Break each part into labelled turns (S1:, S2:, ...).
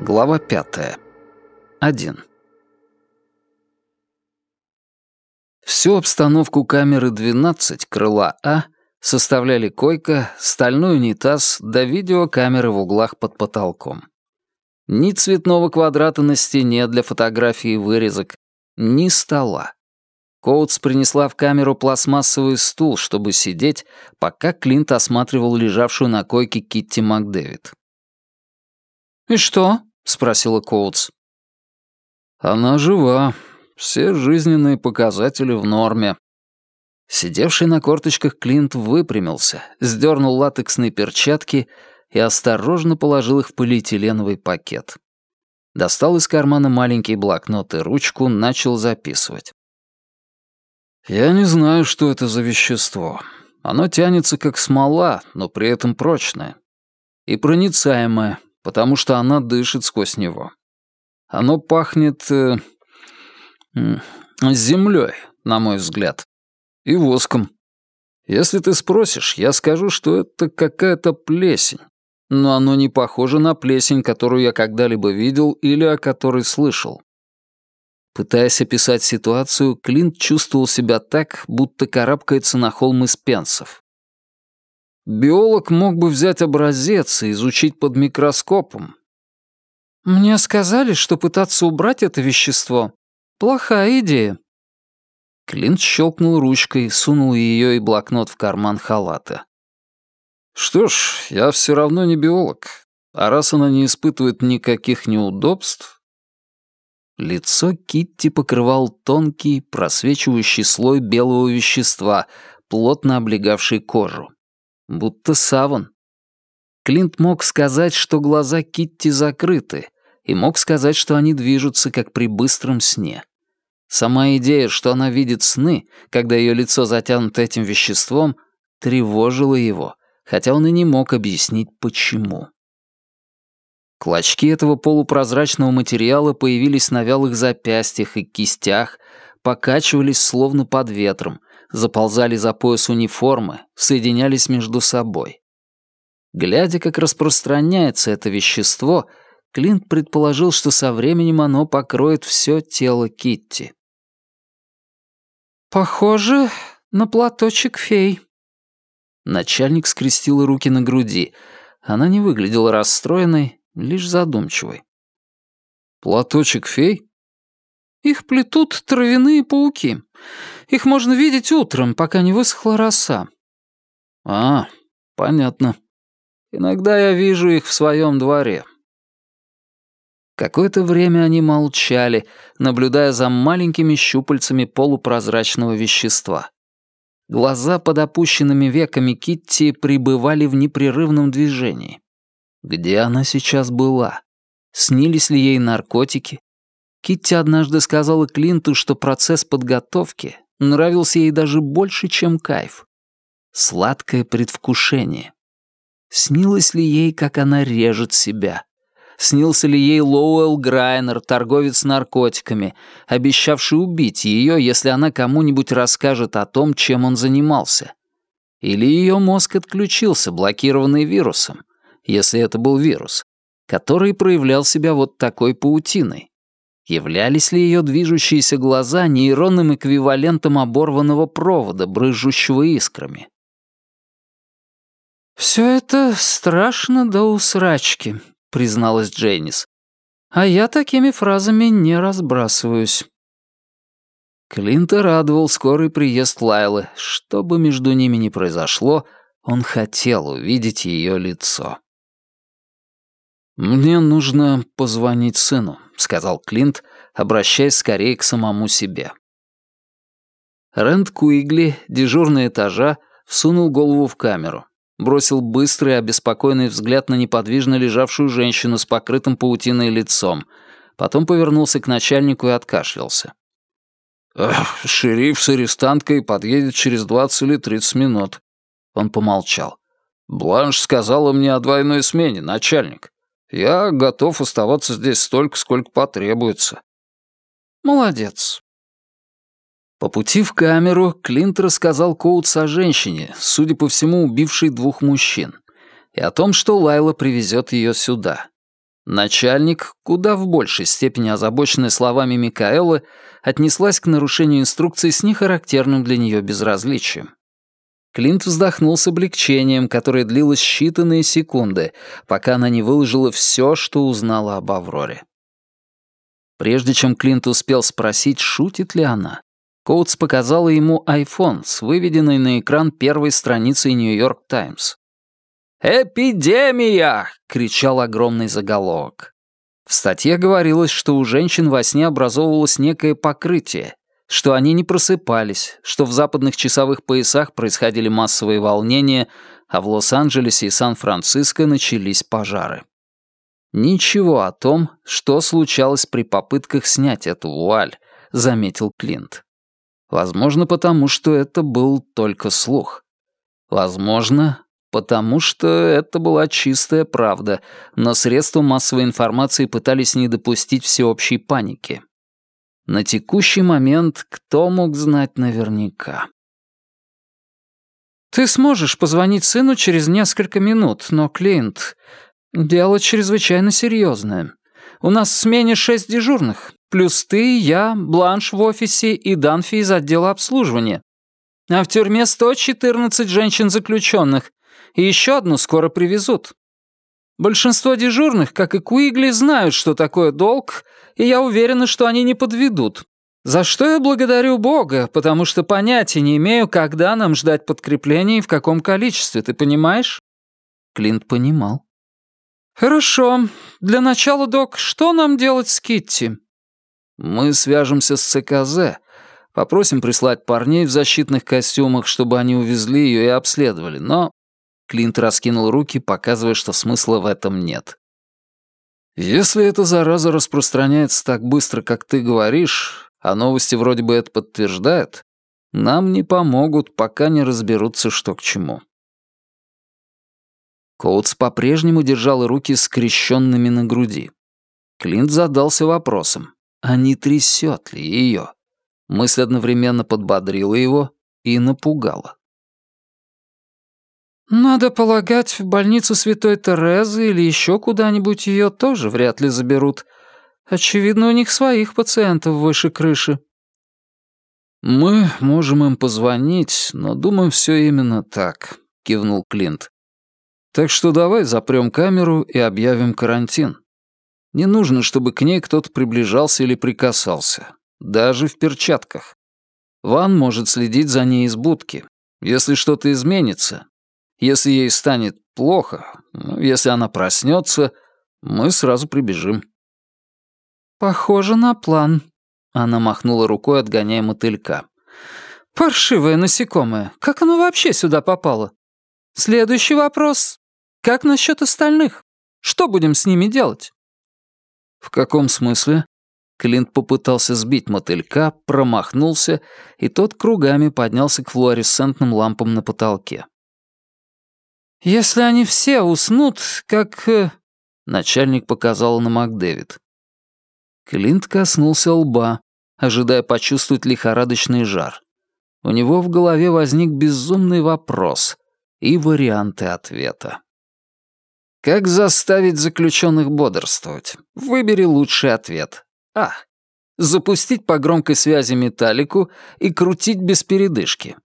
S1: Глава пятая. Один. Всю обстановку камеры 12 крыла А составляли койка, стальной унитаз да видеокамеры в углах под потолком. Ни цветного квадрата на стене для фотографии вырезок, ни стола. Коутс принесла в камеру пластмассовый стул, чтобы сидеть, пока Клинт осматривал лежавшую на койке Китти Макдэвид.
S2: «И что?» — спросила Коутс.
S1: «Она жива. Все жизненные показатели в норме». Сидевший на корточках Клинт выпрямился, сдернул латексные перчатки и осторожно положил их в полиэтиленовый пакет. Достал из кармана маленький блокнот и ручку, начал записывать. «Я не знаю, что это за вещество. Оно тянется как смола, но при этом прочное. И проницаемое, потому что она дышит сквозь него. Оно пахнет... Э, землей, на мой взгляд. И воском. Если ты спросишь, я скажу, что это какая-то плесень. Но оно не похоже на плесень, которую я когда-либо видел или о которой слышал. Пытаясь описать ситуацию, Клинт чувствовал себя так, будто карабкается на холм из пенсов. Биолог мог бы взять образец и изучить под микроскопом,
S2: «Мне сказали, что пытаться убрать это вещество — плохая идея».
S1: Клинт щелкнул ручкой, сунул ее и блокнот в карман халата. «Что ж, я все равно не биолог, а раз она не испытывает никаких неудобств...» Лицо Китти покрывал тонкий, просвечивающий слой белого вещества, плотно облегавший кожу. Будто саван. Клинт мог сказать, что глаза Китти закрыты, и мог сказать, что они движутся, как при быстром сне. Сама идея, что она видит сны, когда ее лицо затянуто этим веществом, тревожила его, хотя он и не мог объяснить, почему. Клочки этого полупрозрачного материала появились на вялых запястьях и кистях, покачивались словно под ветром, заползали за пояс униформы, соединялись между собой. Глядя, как распространяется это вещество, Клинт предположил, что со временем оно покроет все тело Китти.
S2: «Похоже на платочек фей».
S1: Начальник скрестила руки на груди. Она не выглядела расстроенной, лишь задумчивой. «Платочек фей?»
S2: «Их плетут травяные пауки. Их можно видеть утром, пока не высохла роса».
S1: «А, понятно. Иногда я вижу их в своем дворе. Какое-то время они молчали, наблюдая за маленькими щупальцами полупрозрачного вещества. Глаза под опущенными веками Китти пребывали в непрерывном движении. Где она сейчас была? Снились ли ей наркотики? Китти однажды сказала Клинту, что процесс подготовки нравился ей даже больше, чем кайф. Сладкое предвкушение. Снилось ли ей, как она режет себя? Снился ли ей Лоуэлл Грайнер, торговец наркотиками, обещавший убить ее, если она кому-нибудь расскажет о том, чем он занимался? Или ее мозг отключился, блокированный вирусом, если это был вирус, который проявлял себя вот такой паутиной? Являлись ли ее движущиеся глаза нейронным эквивалентом оборванного провода, брызжущего искрами?
S2: «Все это страшно до усрачки», — призналась Джейнис. «А я такими фразами не разбрасываюсь».
S1: Клинта радовал скорый приезд Лайлы. Что бы между ними ни произошло, он хотел увидеть ее лицо. «Мне нужно позвонить сыну», — сказал Клинт, обращаясь скорее к самому себе. Рэнд Куигли, дежурный этажа, всунул голову в камеру бросил быстрый, обеспокоенный взгляд на неподвижно лежавшую женщину с покрытым паутиной лицом, потом повернулся к начальнику и откашлялся. «Шериф с арестанткой подъедет через двадцать или тридцать минут». Он помолчал. «Бланш сказала мне о двойной смене, начальник. Я готов оставаться здесь столько, сколько потребуется».
S2: «Молодец».
S1: По пути в камеру Клинт рассказал Коутс о женщине, судя по всему, убившей двух мужчин, и о том, что Лайла привезет ее сюда. Начальник, куда в большей степени озабоченная словами Микаэлы, отнеслась к нарушению инструкций с нехарактерным для нее безразличием. Клинт вздохнул с облегчением, которое длилось считанные секунды, пока она не выложила все, что узнала об Авроре. Прежде чем Клинт успел спросить, шутит ли она, Коутс показала ему iPhone с выведенной на экран первой страницей «Нью-Йорк Таймс». «Эпидемия!» — кричал огромный заголовок. В статье говорилось, что у женщин во сне образовывалось некое покрытие, что они не просыпались, что в западных часовых поясах происходили массовые волнения, а в Лос-Анджелесе и Сан-Франциско начались пожары. Ничего о том, что случалось при попытках снять эту вуаль, заметил Клинт. Возможно, потому что это был только слух. Возможно, потому что это была чистая правда, но средства массовой информации пытались не допустить всеобщей паники. На текущий момент кто мог знать наверняка?
S2: «Ты сможешь позвонить сыну через несколько минут, но, Клинт, дело чрезвычайно серьезное. У нас в смене шесть дежурных, плюс ты, я, Бланш в офисе и Данфи из отдела обслуживания. А в тюрьме 114 женщин-заключенных, и еще одну скоро привезут. Большинство дежурных, как и Куигли, знают, что такое долг, и я уверена, что они не подведут. За что я благодарю Бога, потому что понятия не имею, когда нам ждать подкрепления и в каком количестве, ты понимаешь?»
S1: Клинт понимал.
S2: «Хорошо. Для начала, док, что нам делать с Китти?»
S1: «Мы свяжемся с ЦКЗ, попросим прислать парней в защитных костюмах, чтобы они увезли ее и обследовали, но Клинт раскинул руки, показывая, что смысла в этом нет. «Если эта зараза распространяется так быстро, как ты говоришь, а новости вроде бы это подтверждают, нам не помогут, пока не разберутся, что к чему». Коутс по-прежнему держал руки скрещенными на груди. Клинт задался вопросом, а не трясет ли ее? Мысль одновременно подбодрила его и напугала.
S2: «Надо полагать, в больницу Святой Терезы или еще куда-нибудь ее тоже вряд ли заберут. Очевидно, у них своих пациентов выше крыши».
S1: «Мы можем им позвонить, но думаю, все именно так», — кивнул Клинт. «Так что давай запрем камеру и объявим карантин. Не нужно, чтобы к ней кто-то приближался или прикасался, даже в перчатках. Ван может следить за ней из будки. Если что-то изменится, если ей станет плохо, ну, если она проснется, мы сразу прибежим».
S2: «Похоже на план», — она махнула рукой, отгоняя мотылька. «Паршивое насекомое. Как оно вообще сюда попало? Следующий вопрос. Как насчет остальных? Что будем с ними делать?»
S1: «В каком смысле?» Клинт попытался сбить мотылька, промахнулся, и тот кругами поднялся к флуоресцентным лампам на потолке.
S2: «Если они все уснут, как...» э,
S1: Начальник показал на Макдэвид. Клинт коснулся лба, ожидая почувствовать лихорадочный жар. У него в голове возник безумный вопрос и варианты ответа. Как заставить заключенных бодрствовать? Выбери лучший ответ. А. Запустить по громкой связи металлику и крутить без передышки.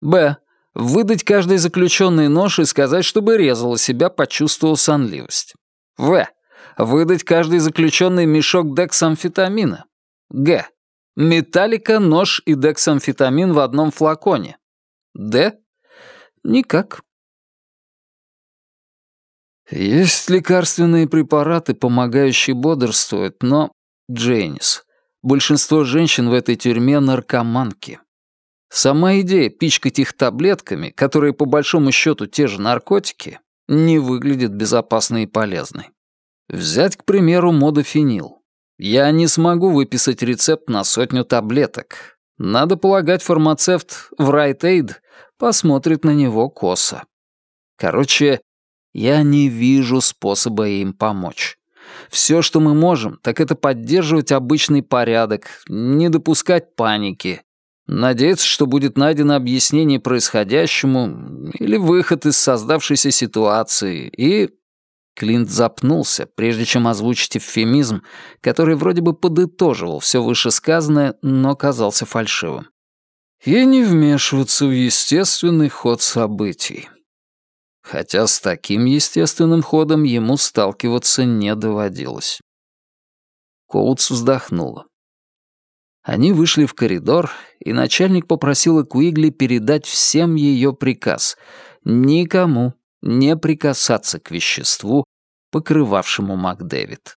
S1: Б выдать каждой заключенной нож и сказать, чтобы резала себя, почувствовал сонливость. В. Выдать каждой заключенной мешок дексамфетамина. Г. Металлика, нож и дексамфетамин в одном флаконе. Д. Никак. Есть лекарственные препараты, помогающие бодрствовать, но, Джейнис, большинство женщин в этой тюрьме наркоманки. Сама идея пичкать их таблетками, которые по большому счету те же наркотики, не выглядит безопасной и полезной. Взять, к примеру, модофенил. Я не смогу выписать рецепт на сотню таблеток. Надо полагать, фармацевт в Aid посмотрит на него косо. Короче, я не вижу способа им помочь. Все, что мы можем, так это поддерживать обычный порядок, не допускать паники, надеяться, что будет найдено объяснение происходящему или выход из создавшейся ситуации, и... Клинт запнулся, прежде чем озвучить эвфемизм, который вроде бы подытоживал все вышесказанное, но казался фальшивым. И не вмешиваться в естественный ход событий хотя с таким естественным ходом ему сталкиваться не доводилось. Коутс вздохнула. Они вышли в коридор, и начальник попросила Куигли передать всем ее приказ — никому не прикасаться к веществу, покрывавшему Макдэвид.